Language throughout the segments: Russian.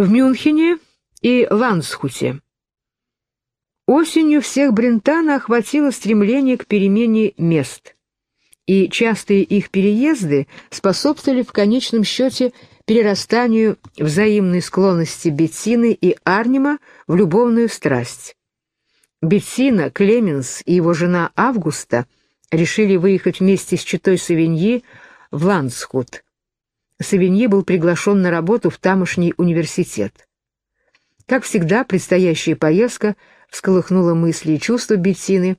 В Мюнхене и Лансхуте. Осенью всех Брентана охватило стремление к перемене мест, и частые их переезды способствовали в конечном счете перерастанию взаимной склонности Беттины и Арнима в любовную страсть. Беттина, Клеменс и его жена Августа решили выехать вместе с читой Савиньи в Ландсхут. Савиньи был приглашен на работу в тамошний университет. Как всегда, предстоящая поездка всколыхнула мысли и чувства Беттины.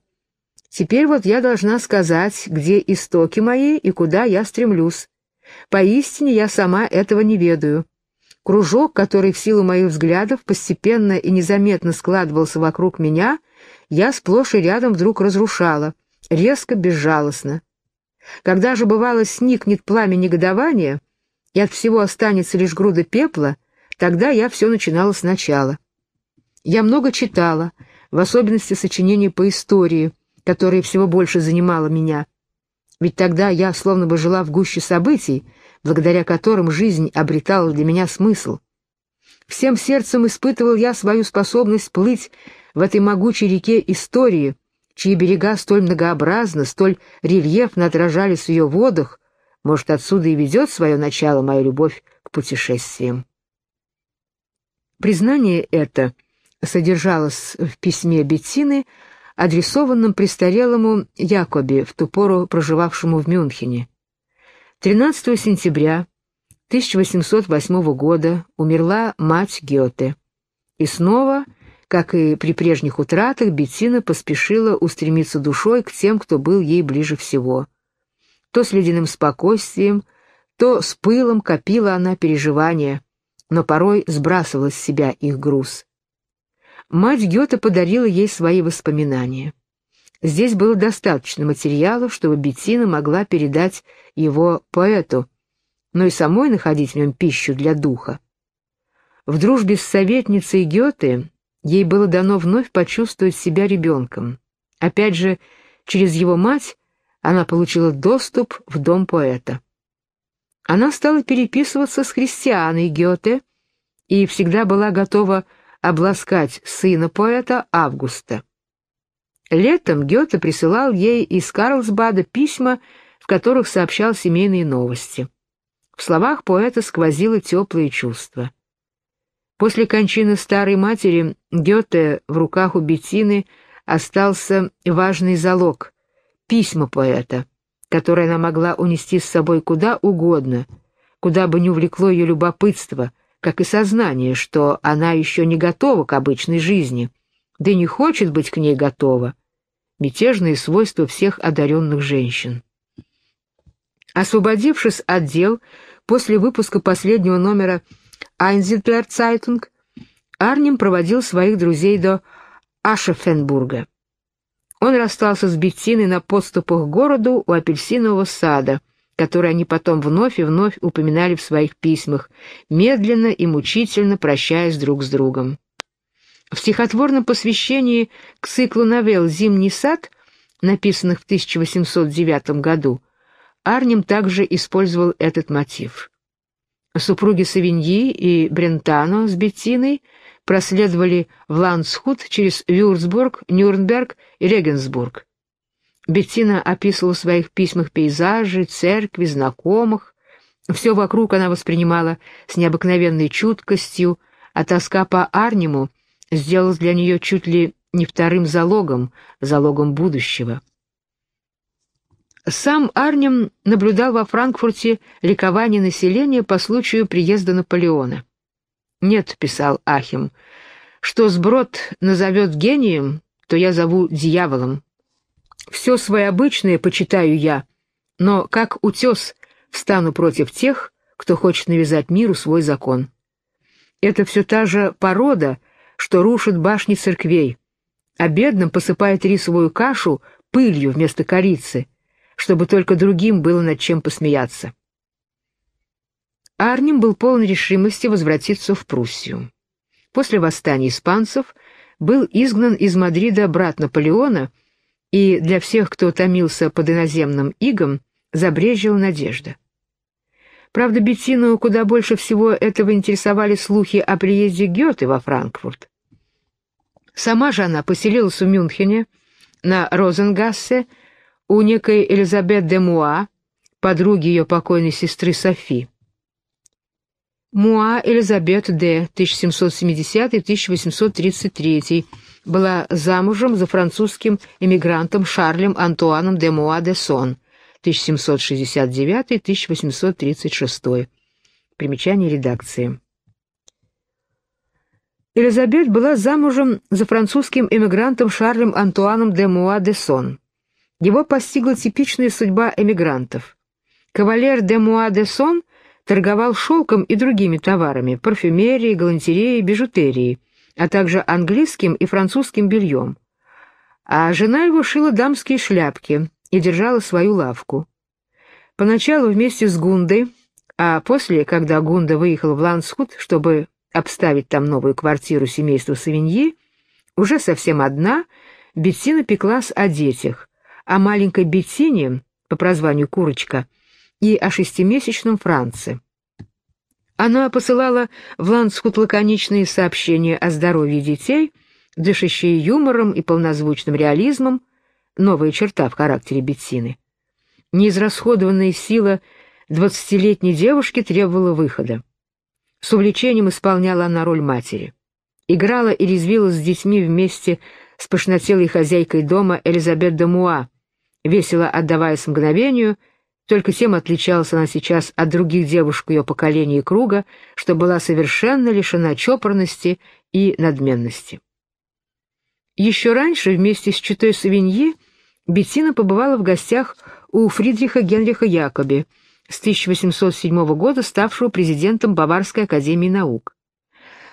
«Теперь вот я должна сказать, где истоки мои и куда я стремлюсь. Поистине я сама этого не ведаю. Кружок, который в силу моих взглядов постепенно и незаметно складывался вокруг меня, я сплошь и рядом вдруг разрушала, резко, безжалостно. Когда же, бывало, сникнет пламя негодования, и от всего останется лишь груда пепла, тогда я все начинала сначала. Я много читала, в особенности сочинения по истории, которое всего больше занимало меня. Ведь тогда я словно бы жила в гуще событий, благодаря которым жизнь обретала для меня смысл. Всем сердцем испытывал я свою способность плыть в этой могучей реке истории, чьи берега столь многообразно, столь рельефно отражались в ее водах, может, отсюда и ведет свое начало моя любовь к путешествиям. Признание это содержалось в письме Беттины, адресованном престарелому Якобе, в ту пору проживавшему в Мюнхене. 13 сентября 1808 года умерла мать Гёте. И снова, как и при прежних утратах, Беттина поспешила устремиться душой к тем, кто был ей ближе всего. То с ледяным спокойствием, то с пылом копила она переживания, но порой сбрасывала с себя их груз. Мать Гёте подарила ей свои воспоминания. Здесь было достаточно материала, чтобы Беттина могла передать его поэту, но и самой находить в нем пищу для духа. В дружбе с советницей Гёте ей было дано вновь почувствовать себя ребенком. Опять же, через его мать она получила доступ в дом поэта. Она стала переписываться с христианой Гёте и всегда была готова обласкать сына поэта Августа. Летом Гёте присылал ей из Карлсбада письма, в которых сообщал семейные новости. В словах поэта сквозило теплое чувство. После кончины старой матери Гёте в руках у Беттины остался важный залог — письма поэта, которые она могла унести с собой куда угодно, куда бы ни увлекло ее любопытство — как и сознание, что она еще не готова к обычной жизни, да и не хочет быть к ней готова. Мятежные свойства всех одаренных женщин. Освободившись от дел после выпуска последнего номера «Айнзидлер Цайтунг», Арним проводил своих друзей до Ашаффенбурга. Он расстался с Беттиной на подступах к городу у апельсинового сада — которые они потом вновь и вновь упоминали в своих письмах, медленно и мучительно прощаясь друг с другом. В стихотворном посвящении к циклу новелл «Зимний сад», написанных в 1809 году, Арнем также использовал этот мотив. Супруги Савиньи и Брентано с Беттиной проследовали в Ландсхут через Вюрцбург, Нюрнберг и Регенсбург. Беттина описывала в своих письмах пейзажи, церкви, знакомых. Все вокруг она воспринимала с необыкновенной чуткостью, а тоска по Арниму сделалась для нее чуть ли не вторым залогом, залогом будущего. Сам Арнем наблюдал во Франкфурте ликование населения по случаю приезда Наполеона. «Нет», — писал Ахим, — «что сброд назовет гением, то я зову дьяволом. Все своеобычное почитаю я, но как утес встану против тех, кто хочет навязать миру свой закон. Это все та же порода, что рушит башни церквей, а бедным посыпает рисовую кашу пылью вместо корицы, чтобы только другим было над чем посмеяться. Арнем был полон решимости возвратиться в Пруссию. После восстания испанцев был изгнан из Мадрида брат Наполеона и для всех, кто томился под иноземным игом, забрежила надежда. Правда, Беттину куда больше всего этого интересовали слухи о приезде Гёте во Франкфурт. Сама же она поселилась в Мюнхене, на Розенгассе, у некой Элизабет де Муа, подруги ее покойной сестры Софи. Муа Элизабет де 1770-1833 была замужем за французским эмигрантом Шарлем Антуаном де Муа де Сон 1769-1836. Примечание редакции. Элизабет была замужем за французским эмигрантом Шарлем Антуаном де Муа де Сон. Его постигла типичная судьба эмигрантов. Кавалер де Муа де Сон торговал шелком и другими товарами, парфюмерией, галантереей, бижутерией, а также английским и французским бельем. А жена его шила дамские шляпки и держала свою лавку. Поначалу вместе с Гундой, а после, когда Гунда выехала в Ланскут, чтобы обставить там новую квартиру семейства Савиньи, уже совсем одна, Беттина пеклась о детях, о маленькой Беттине, по прозванию Курочка, и о шестимесячном Франце. Она посылала в Ланскут лаконичные сообщения о здоровье детей, дышащие юмором и полнозвучным реализмом, новая черта в характере Беттины. Неизрасходованная сила двадцатилетней девушки требовала выхода. С увлечением исполняла она роль матери. Играла и резвилась с детьми вместе с пышнотелой хозяйкой дома Элизабет де Муа, весело отдаваясь мгновению, только тем отличалась она сейчас от других девушек ее поколения и круга, что была совершенно лишена чопорности и надменности. Еще раньше вместе с читой Савиньи Беттина побывала в гостях у Фридриха Генриха Якоби, с 1807 года ставшего президентом Баварской академии наук.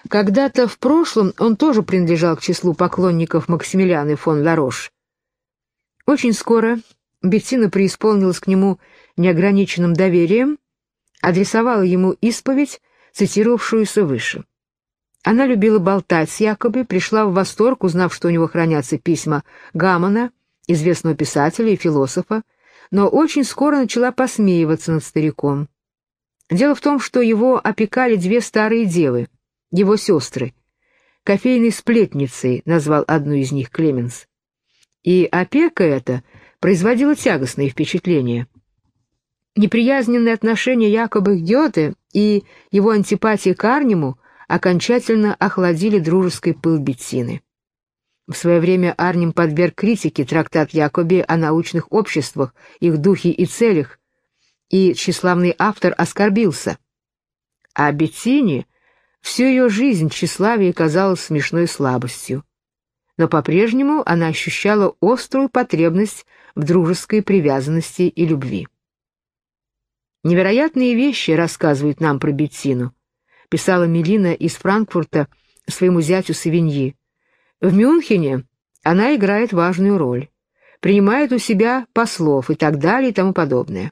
Когда-то в прошлом он тоже принадлежал к числу поклонников Максимилианы фон Ларош. Очень скоро Беттина преисполнилась к нему неограниченным доверием, адресовала ему исповедь, цитировавшуюся выше. Она любила болтать с Якоби, пришла в восторг, узнав, что у него хранятся письма Гамона, известного писателя и философа, но очень скоро начала посмеиваться над стариком. Дело в том, что его опекали две старые девы, его сестры. Кофейной сплетницей назвал одну из них Клеменс. И опека эта производила тягостное впечатление. Неприязненные отношения якобы к Гёте и его антипатия к Арниму окончательно охладили дружеской пыл Беттины. В свое время Арнем подверг критике трактат Якоби о научных обществах, их духе и целях, и тщеславный автор оскорбился. А Беттине всю ее жизнь тщеславие казалось смешной слабостью. Но по-прежнему она ощущала острую потребность в дружеской привязанности и любви. Невероятные вещи рассказывают нам про Беттину, писала Мелина из Франкфурта своему зятю Савиньи. В Мюнхене она играет важную роль, принимает у себя послов и так далее и тому подобное.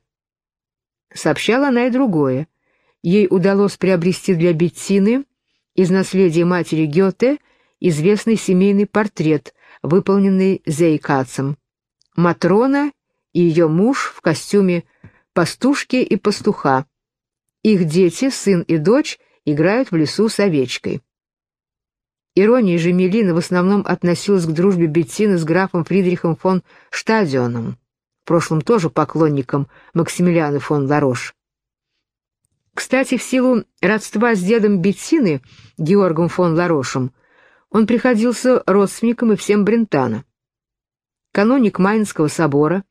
Сообщала она и другое. Ей удалось приобрести для Беттины из наследия матери Гёте известный семейный портрет, выполненный Зейкацем. Матрона и ее муж в костюме пастушки и пастуха. Их дети, сын и дочь, играют в лесу с овечкой. Ирония же Мелина в основном относилась к дружбе Беттины с графом Фридрихом фон Штадионом, в прошлом тоже поклонником Максимилиана фон Ларош. Кстати, в силу родства с дедом Беттины, Георгом фон Ларошем, он приходился родственником и всем Брентана. Каноник Майнского собора,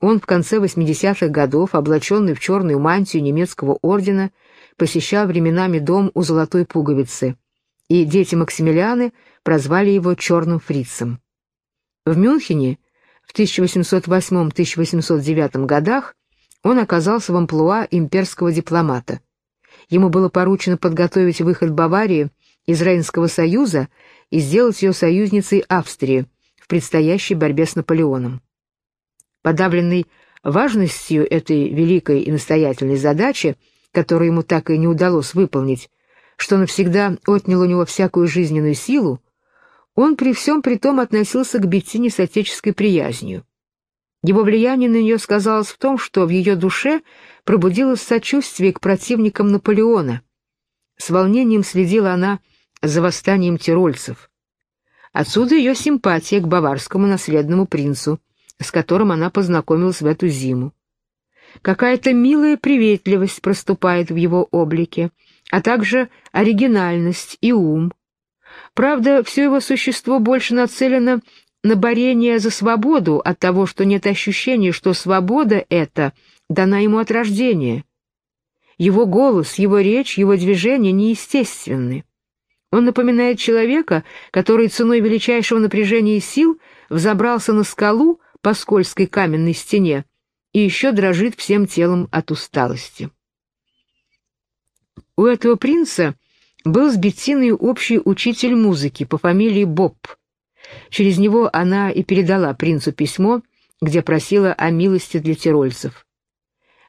он в конце 80-х годов, облаченный в черную мантию немецкого ордена, посещал временами дом у Золотой Пуговицы – и дети Максимилианы прозвали его «черным фрицем». В Мюнхене в 1808-1809 годах он оказался в амплуа имперского дипломата. Ему было поручено подготовить выход Баварии из Рейнского союза и сделать ее союзницей Австрии в предстоящей борьбе с Наполеоном. Подавленный важностью этой великой и настоятельной задачи, которую ему так и не удалось выполнить, что навсегда отнял у него всякую жизненную силу, он при всем при том относился к Беттине с отеческой приязнью. Его влияние на нее сказалось в том, что в ее душе пробудилось сочувствие к противникам Наполеона. С волнением следила она за восстанием тирольцев. Отсюда ее симпатия к баварскому наследному принцу, с которым она познакомилась в эту зиму. Какая-то милая приветливость проступает в его облике, а также оригинальность и ум. Правда, все его существо больше нацелено на борение за свободу от того, что нет ощущения, что свобода эта дана ему от рождения. Его голос, его речь, его движения неестественны. Он напоминает человека, который ценой величайшего напряжения сил взобрался на скалу по скользкой каменной стене и еще дрожит всем телом от усталости. У этого принца был с Беттиной общий учитель музыки по фамилии Боб. Через него она и передала принцу письмо, где просила о милости для тирольцев.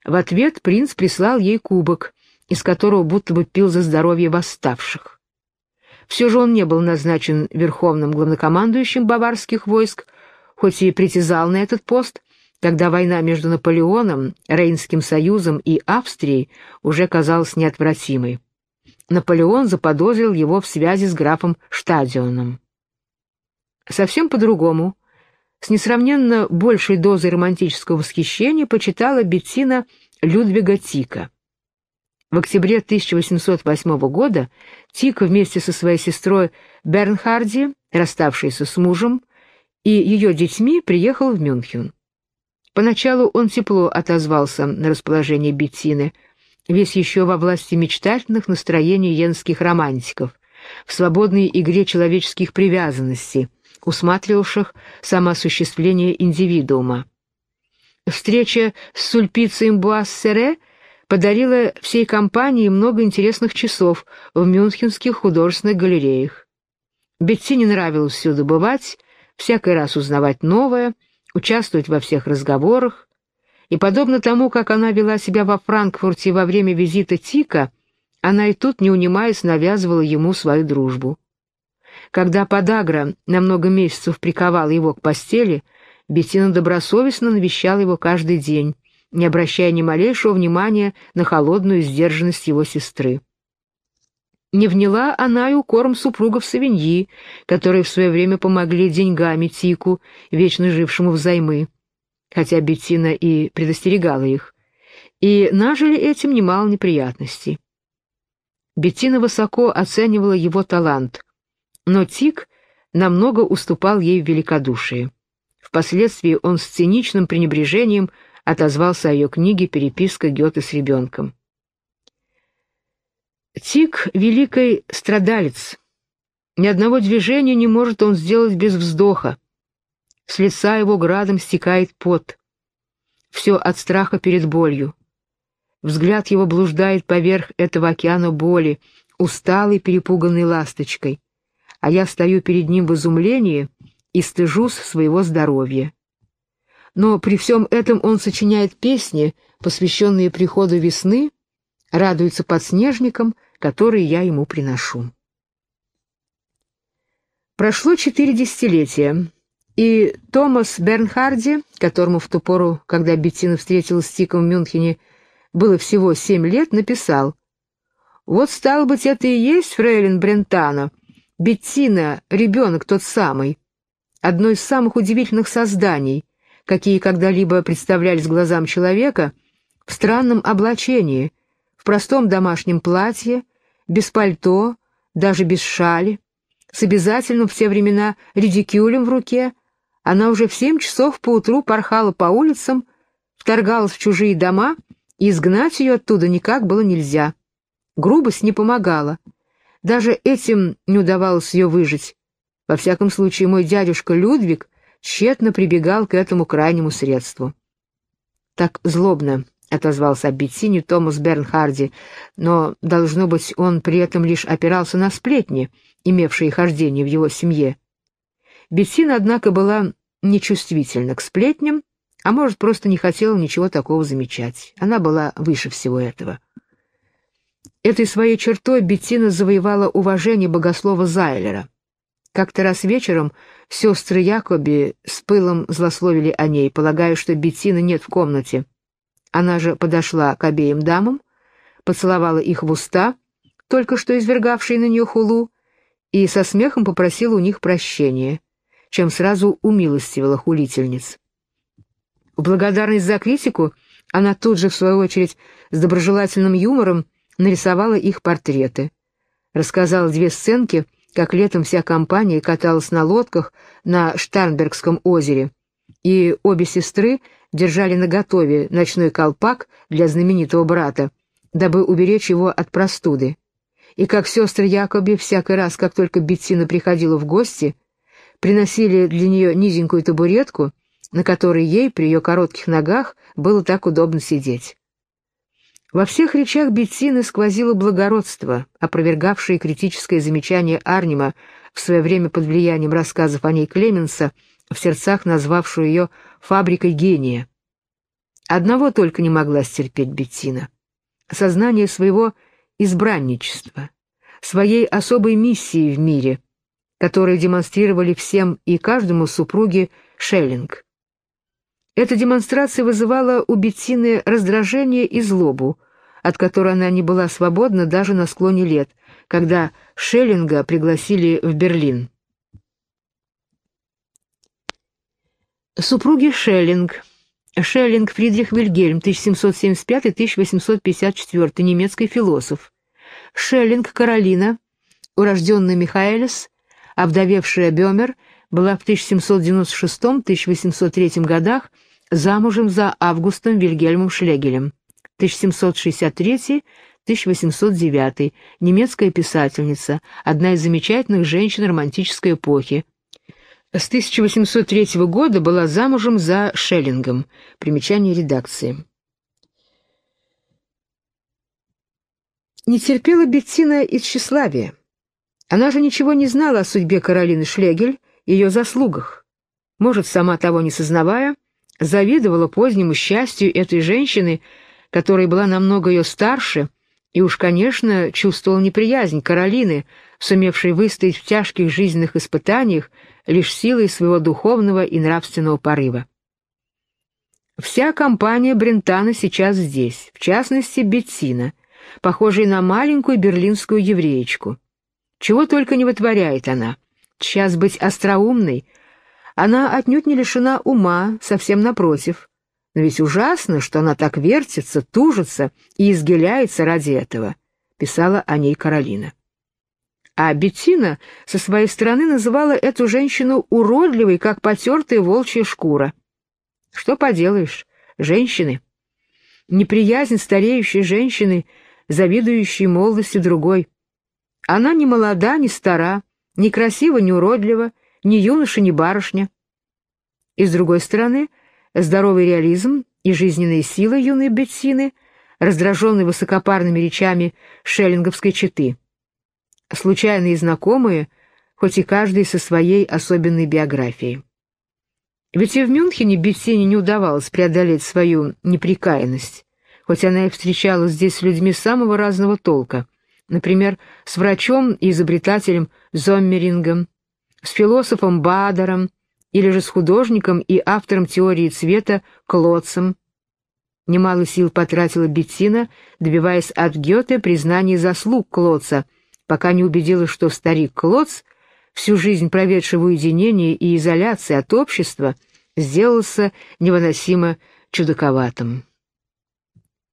В ответ принц прислал ей кубок, из которого будто бы пил за здоровье восставших. Все же он не был назначен верховным главнокомандующим баварских войск, хоть и притязал на этот пост, когда война между Наполеоном, Рейнским союзом и Австрией уже казалась неотвратимой. Наполеон заподозрил его в связи с графом Штадионом. Совсем по-другому, с несравненно большей дозой романтического восхищения почитала Беттина Людвига Тика. В октябре 1808 года Тик вместе со своей сестрой Бернхарди, расставшейся с мужем, и ее детьми приехал в Мюнхен. Поначалу он тепло отозвался на расположение Беттины, весь еще во власти мечтательных настроений йенских романтиков, в свободной игре человеческих привязанностей, усматривавших самоосуществление индивидуума. Встреча с Сульпицием Буассере подарила всей компании много интересных часов в мюнхенских художественных галереях. Беттине нравилось всюду бывать, всякий раз узнавать новое — участвовать во всех разговорах, и, подобно тому, как она вела себя во Франкфурте во время визита Тика, она и тут, не унимаясь, навязывала ему свою дружбу. Когда подагра на много месяцев приковала его к постели, Беттина добросовестно навещала его каждый день, не обращая ни малейшего внимания на холодную сдержанность его сестры. Не вняла она и укором супругов Савиньи, которые в свое время помогли деньгами Тику, вечно жившему взаймы, хотя Беттина и предостерегала их, и нажили этим немало неприятностей. Беттина высоко оценивала его талант, но Тик намного уступал ей в великодушии. Впоследствии он с циничным пренебрежением отозвался о ее книге «Переписка Гёте с ребенком». Тик — великий страдалец. Ни одного движения не может он сделать без вздоха. С лица его градом стекает пот. Все от страха перед болью. Взгляд его блуждает поверх этого океана боли, усталый, перепуганной ласточкой. А я стою перед ним в изумлении и стыжусь своего здоровья. Но при всем этом он сочиняет песни, посвященные приходу весны, радуется подснежникам, которые я ему приношу. Прошло четыре десятилетия, и Томас Бернхарди, которому в ту пору, когда Беттина встретилась с Тиком в Мюнхене, было всего семь лет, написал «Вот, стало быть, это и есть фрейлин Брентано, Беттина, ребенок тот самый, одно из самых удивительных созданий, какие когда-либо представлялись глазам человека в странном облачении, в простом домашнем платье, без пальто, даже без шали, с обязательным в те времена редикюлем в руке, она уже в семь часов поутру порхала по улицам, вторгалась в чужие дома, и изгнать ее оттуда никак было нельзя. Грубость не помогала. Даже этим не удавалось ее выжить. Во всяком случае, мой дядюшка Людвиг тщетно прибегал к этому крайнему средству. Так злобно отозвался об Беттине Томас Бернхарди, но, должно быть, он при этом лишь опирался на сплетни, имевшие хождение в его семье. Беттина, однако, была нечувствительна к сплетням, а может, просто не хотела ничего такого замечать. Она была выше всего этого. Этой своей чертой Беттина завоевала уважение богослова Зайлера. Как-то раз вечером сестры Якоби с пылом злословили о ней, полагая, что Беттины нет в комнате. Она же подошла к обеим дамам, поцеловала их в уста, только что извергавшие на нее хулу, и со смехом попросила у них прощения, чем сразу умилостивила хулительниц. В благодарность за критику она тут же, в свою очередь, с доброжелательным юмором нарисовала их портреты. Рассказала две сценки, как летом вся компания каталась на лодках на Штарнбергском озере, и обе сестры держали наготове ночной колпак для знаменитого брата, дабы уберечь его от простуды. И как сестры Якоби всякий раз, как только Беттина приходила в гости, приносили для нее низенькую табуретку, на которой ей при ее коротких ногах было так удобно сидеть. Во всех речах Беттины сквозило благородство, опровергавшее критическое замечание Арнима, в свое время под влиянием рассказов о ней Клеменса, в сердцах назвавшую ее «фабрикой гения». Одного только не могла стерпеть Беттина — сознание своего избранничества, своей особой миссии в мире, которую демонстрировали всем и каждому супруги Шеллинг. Эта демонстрация вызывала у Беттины раздражение и злобу, от которой она не была свободна даже на склоне лет, когда Шеллинга пригласили в Берлин. Супруги Шеллинг. Шеллинг Фридрих Вильгельм, 1775-1854, немецкий философ. Шеллинг Каролина, урожденная Михаэлис, обдавевшая Бемер, была в 1796-1803 годах замужем за Августом Вильгельмом Шлегелем, 1763-1809, немецкая писательница, одна из замечательных женщин романтической эпохи. С 1803 года была замужем за Шеллингом. Примечание редакции. Не терпела Беттина и тщеславия. Она же ничего не знала о судьбе Каролины Шлегель, ее заслугах. Может, сама того не сознавая, завидовала позднему счастью этой женщины, которая была намного ее старше, и уж, конечно, чувствовала неприязнь Каролины, сумевшей выстоять в тяжких жизненных испытаниях лишь силой своего духовного и нравственного порыва. Вся компания Брентана сейчас здесь, в частности, Беттина, похожая на маленькую берлинскую евреечку. Чего только не вытворяет она. Сейчас быть остроумной — она отнюдь не лишена ума, совсем напротив. Но ведь ужасно, что она так вертится, тужится и изгиляется ради этого, писала о ней Каролина. А Беттина со своей стороны называла эту женщину уродливой, как потертая волчья шкура. Что поделаешь, женщины. Неприязнь стареющей женщины, завидующей молодости другой. Она не молода, не стара, не красива, не уродлива, ни юноша, ни барышня. И с другой стороны, здоровый реализм и жизненные силы юной Беттины, раздраженной высокопарными речами шеллинговской четы. Случайные знакомые, хоть и каждый со своей особенной биографией. Ведь и в Мюнхене Беттине не удавалось преодолеть свою неприкаянность, хоть она и встречалась здесь с людьми самого разного толка, например, с врачом и изобретателем Зоммерингом, с философом Бадером или же с художником и автором теории цвета Клотцем. Немало сил потратила Беттина, добиваясь от Гёте признания заслуг Клотца, пока не убедилась, что старик Клотц, всю жизнь проведший в уединении и изоляции от общества, сделался невыносимо чудаковатым.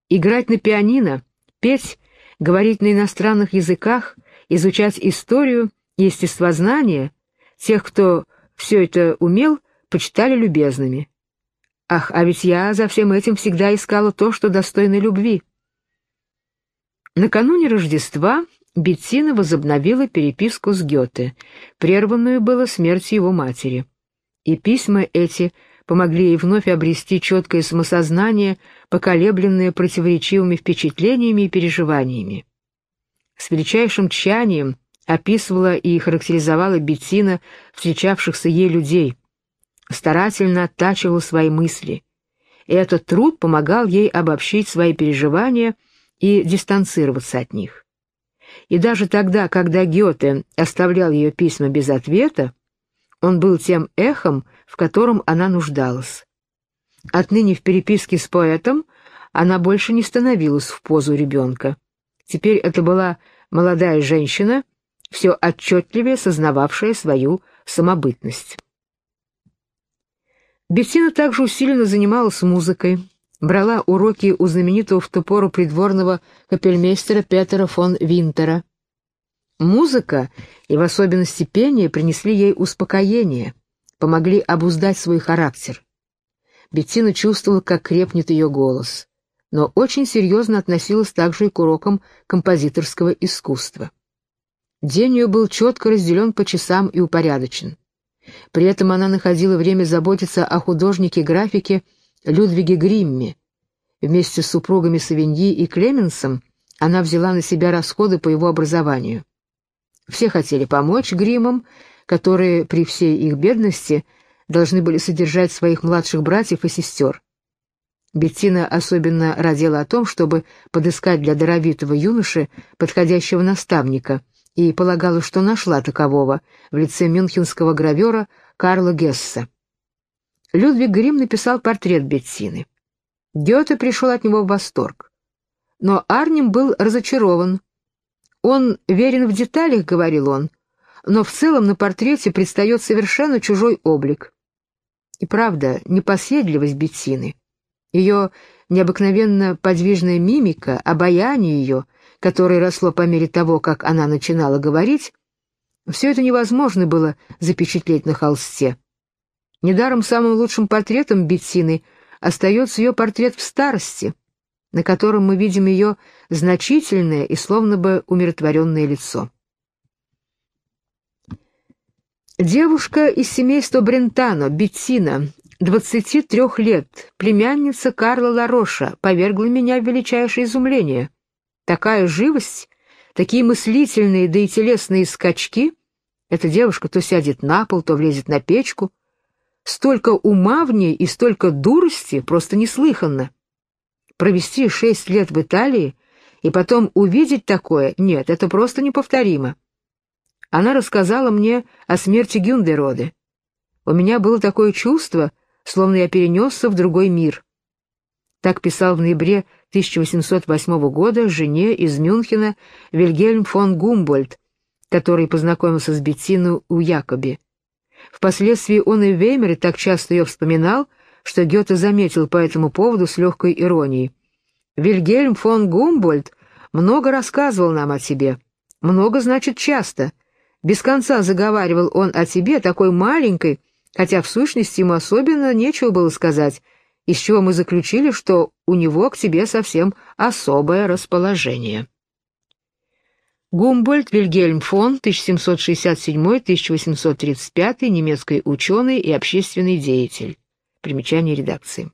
Играть на пианино, петь, говорить на иностранных языках, изучать историю естествознание — Тех, кто все это умел, почитали любезными. Ах, а ведь я за всем этим всегда искала то, что достойно любви. Накануне Рождества Беттина возобновила переписку с Гёте, прерванную было смертью его матери. И письма эти помогли ей вновь обрести четкое самосознание, поколебленное противоречивыми впечатлениями и переживаниями. С величайшим тщанием описывала и характеризовала Беттина встречавшихся ей людей, старательно оттачивала свои мысли. И этот труд помогал ей обобщить свои переживания и дистанцироваться от них. И даже тогда, когда Гёте оставлял ее письма без ответа, он был тем эхом, в котором она нуждалась. Отныне в переписке с поэтом она больше не становилась в позу ребенка. Теперь это была молодая женщина, все отчетливее сознававшая свою самобытность. Беттина также усиленно занималась музыкой, брала уроки у знаменитого в ту пору придворного капельмейстера Петера фон Винтера. Музыка и в особенности пение принесли ей успокоение, помогли обуздать свой характер. Беттина чувствовала, как крепнет ее голос, но очень серьезно относилась также и к урокам композиторского искусства. День ее был четко разделен по часам и упорядочен. При этом она находила время заботиться о художнике-графике Людвиге Гримме. Вместе с супругами Савиньи и Клеменсом она взяла на себя расходы по его образованию. Все хотели помочь Гриммам, которые при всей их бедности должны были содержать своих младших братьев и сестер. Беттина особенно родила о том, чтобы подыскать для даровитого юноши подходящего наставника, и полагала, что нашла такового в лице мюнхенского гравера Карла Гесса. Людвиг Грим написал портрет Беттины. Гёте пришел от него в восторг. Но Арнем был разочарован. «Он верен в деталях», — говорил он, «но в целом на портрете предстает совершенно чужой облик». И правда, непоседливость Беттины, ее необыкновенно подвижная мимика, обаяние ее — которое росло по мере того, как она начинала говорить, все это невозможно было запечатлеть на холсте. Недаром самым лучшим портретом Беттины остается ее портрет в старости, на котором мы видим ее значительное и словно бы умиротворенное лицо. Девушка из семейства Брентано, Беттина, 23 лет, племянница Карла Лароша, повергла меня в величайшее изумление. Такая живость, такие мыслительные, да и телесные скачки. Эта девушка то сядет на пол, то влезет на печку. Столько ума в ней и столько дурости просто неслыханно. Провести шесть лет в Италии и потом увидеть такое, нет, это просто неповторимо. Она рассказала мне о смерти Гюндероде. У меня было такое чувство, словно я перенесся в другой мир. Так писал в ноябре 1808 года жене из Мюнхена Вильгельм фон Гумбольд, который познакомился с Беттиной у Якоби. Впоследствии он и в Веймере так часто ее вспоминал, что Гёте заметил по этому поводу с легкой иронией. «Вильгельм фон Гумбольд много рассказывал нам о тебе. Много, значит, часто. Без конца заговаривал он о тебе, такой маленькой, хотя в сущности ему особенно нечего было сказать, из чего мы заключили, что у него к тебе совсем особое расположение. Гумбольд Вильгельм фон, 1767-1835, немецкий ученый и общественный деятель. Примечание редакции.